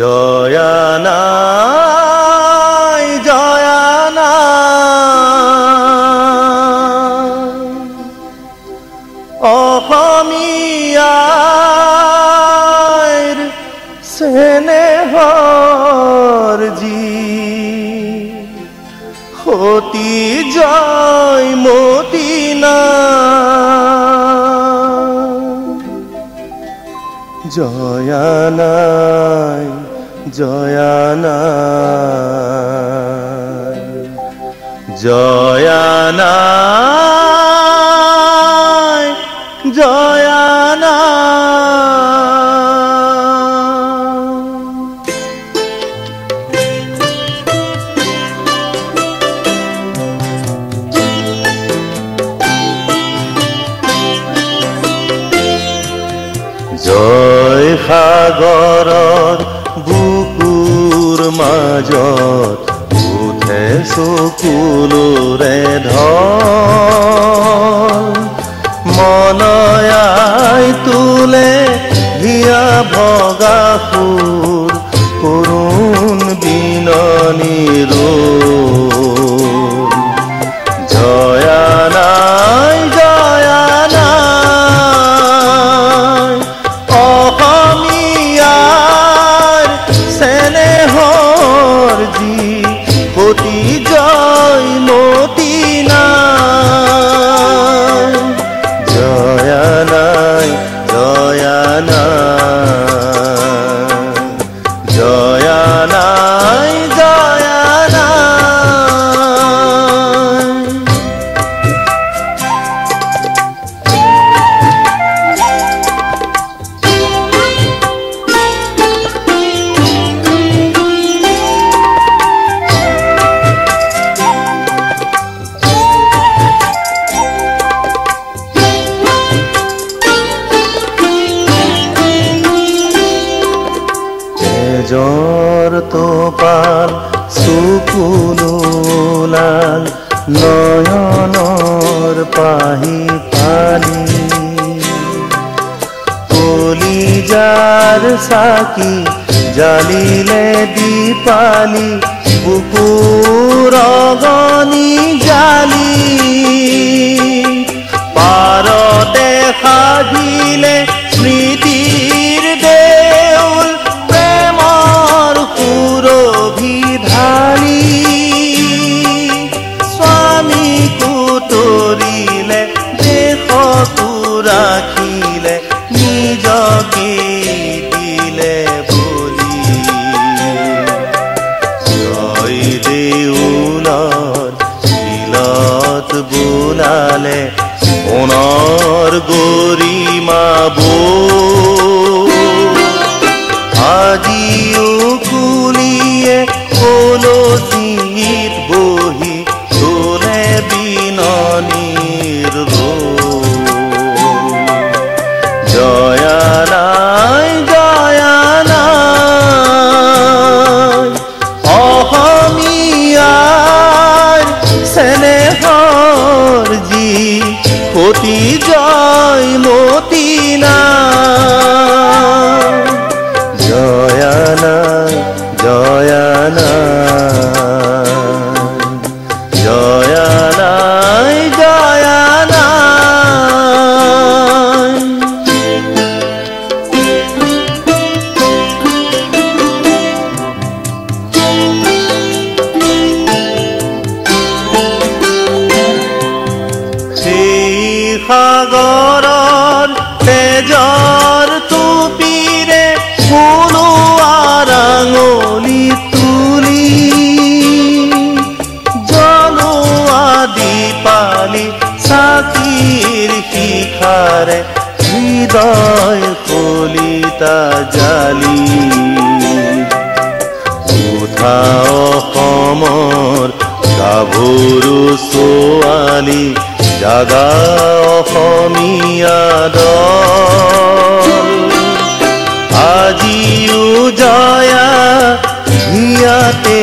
জয়ানাই জয়ানা অসমীয়াৰ চেনেহৰ জি সতী জয় মতিনা। জয়ানাই জয়ানাই জয়ানাই জয়ানা জয় বুকুৰ মাজত উঠে চকুলোৰে ধ মনয়াই তোলে হিয়া ভগা সুৰ। কৰুণ বিননিৰ জয়া জয়া তোপাল চকুলোলাল নয়নৰ পাহি পালি। কলিজাৰ চাকি জালিলে দীপালি বুকুৰ অগনি জালি পাৰতে সাজিলে জয় দেউলত বিলত বোলালে সোণৰ গরিমা বো আজিও সাগৰৰ তেজৰ টুপিৰে ফুলোৱাৰ আঙুলি তুলি। জলোৱা দীপালি চাকিৰ শিখাৰে হৃদয় কলিতা জালি। উঠা অসমৰ গাভৰু ছোৱালী জাগা অসমীয়া দল আজিও জয়া হিয়াতে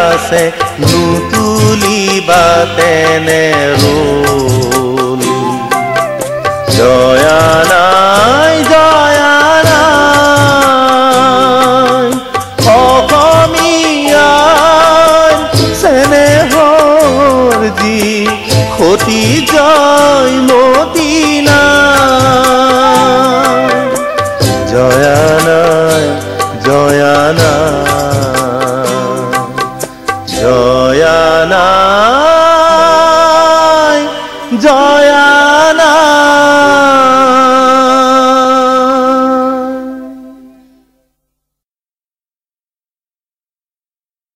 আছে নুতুলিবা তেনে ৰোল জয়া নাই জয়ানায় জয়া